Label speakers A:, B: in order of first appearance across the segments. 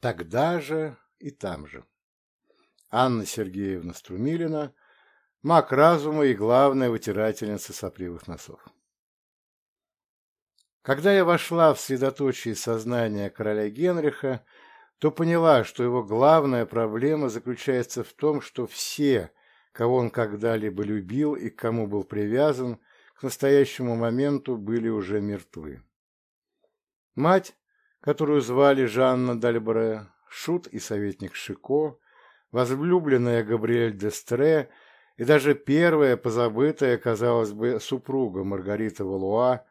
A: Тогда же и там же. Анна Сергеевна Струмилина, маг разума и главная вытирательница сопливых носов. Когда я вошла в средоточие сознания короля Генриха, то поняла, что его главная проблема заключается в том, что все, кого он когда-либо любил и к кому был привязан, к настоящему моменту были уже мертвы. Мать, которую звали Жанна Дальбре, Шут и советник Шико, возлюбленная Габриэль Дестре и даже первая позабытая, казалось бы, супруга Маргарита Валуа,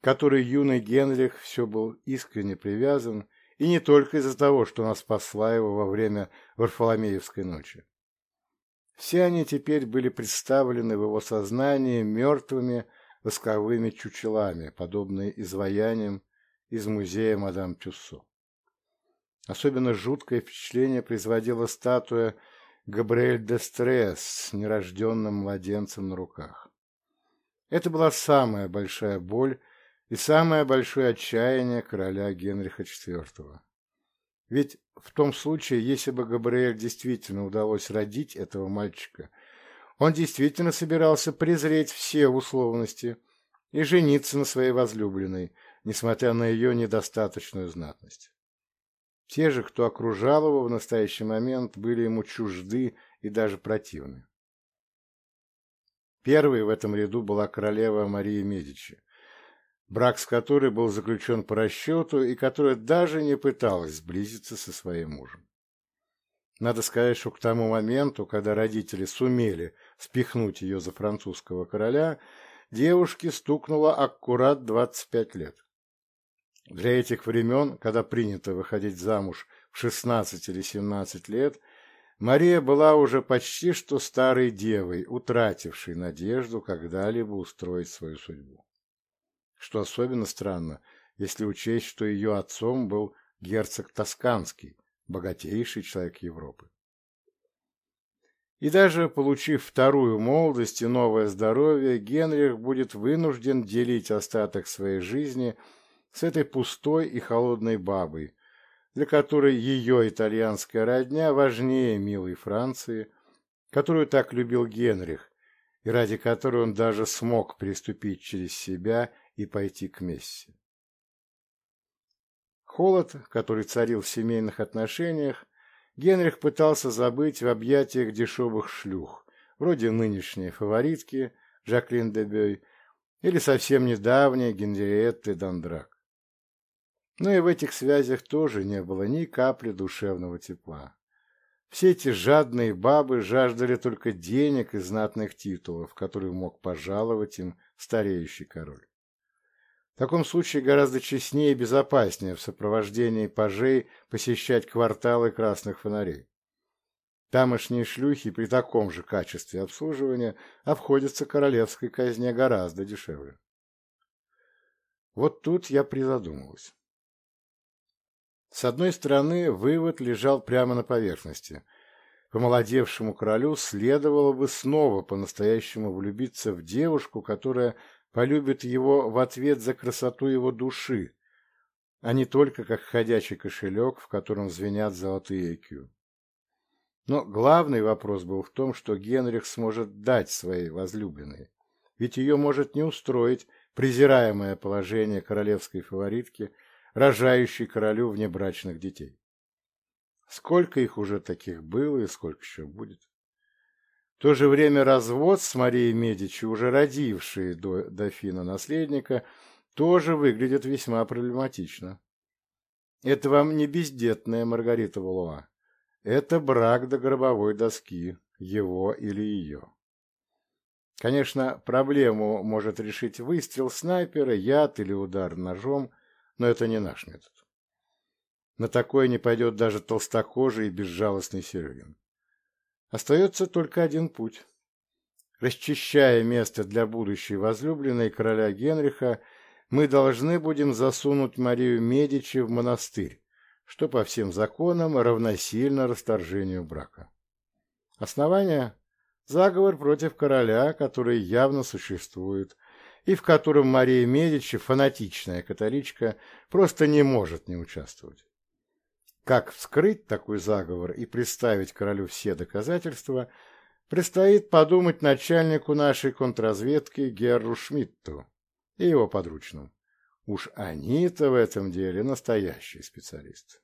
A: которой юный Генрих все был искренне привязан, и не только из-за того, что она спасла его во время Варфоломеевской ночи. Все они теперь были представлены в его сознании мертвыми восковыми чучелами, подобные изваяниям из музея мадам Тюссо. Особенно жуткое впечатление производила статуя Габриэль де Стресс с нерожденным младенцем на руках. Это была самая большая боль и самое большое отчаяние короля Генриха IV. Ведь в том случае, если бы Габриэль действительно удалось родить этого мальчика, он действительно собирался презреть все условности и жениться на своей возлюбленной, несмотря на ее недостаточную знатность. Те же, кто окружал его в настоящий момент, были ему чужды и даже противны. Первой в этом ряду была королева Мария Медичи, брак с которой был заключен по расчету и которая даже не пыталась сблизиться со своим мужем. Надо сказать, что к тому моменту, когда родители сумели спихнуть ее за французского короля, девушке стукнуло аккурат 25 лет. Для этих времен, когда принято выходить замуж в 16 или 17 лет, Мария была уже почти что старой девой, утратившей надежду когда-либо устроить свою судьбу. Что особенно странно, если учесть, что ее отцом был герцог Тосканский, богатейший человек Европы. И даже получив вторую молодость и новое здоровье, Генрих будет вынужден делить остаток своей жизни – с этой пустой и холодной бабой, для которой ее итальянская родня важнее милой Франции, которую так любил Генрих, и ради которой он даже смог переступить через себя и пойти к Месси. Холод, который царил в семейных отношениях, Генрих пытался забыть в объятиях дешевых шлюх, вроде нынешней фаворитки Жаклин Дебей или совсем недавней Генриетты Дандрак. Но и в этих связях тоже не было ни капли душевного тепла. Все эти жадные бабы жаждали только денег и знатных титулов, которые мог пожаловать им стареющий король. В таком случае гораздо честнее и безопаснее в сопровождении пажей посещать кварталы красных фонарей. Тамошние шлюхи при таком же качестве обслуживания обходятся королевской казне гораздо дешевле. Вот тут я призадумалась. С одной стороны, вывод лежал прямо на поверхности. Помолодевшему королю следовало бы снова по-настоящему влюбиться в девушку, которая полюбит его в ответ за красоту его души, а не только как ходячий кошелек, в котором звенят золотые IQ. Но главный вопрос был в том, что Генрих сможет дать своей возлюбленной, ведь ее может не устроить презираемое положение королевской фаворитки – рожающий королю внебрачных детей. Сколько их уже таких было и сколько еще будет? В то же время развод с Марией Медичи, уже родившей до дофина-наследника, тоже выглядит весьма проблематично. Это вам не бездетная Маргарита Валуа. Это брак до гробовой доски, его или ее. Конечно, проблему может решить выстрел снайпера, яд или удар ножом – но это не наш метод. На такое не пойдет даже толстокожий и безжалостный Серегин. Остается только один путь. Расчищая место для будущей возлюбленной короля Генриха, мы должны будем засунуть Марию Медичи в монастырь, что по всем законам равносильно расторжению брака. Основание – заговор против короля, который явно существует, и в котором Мария Медичи, фанатичная католичка, просто не может не участвовать. Как вскрыть такой заговор и представить королю все доказательства, предстоит подумать начальнику нашей контрразведки Герру Шмидту и его подручным. Уж они-то в этом деле настоящие специалисты.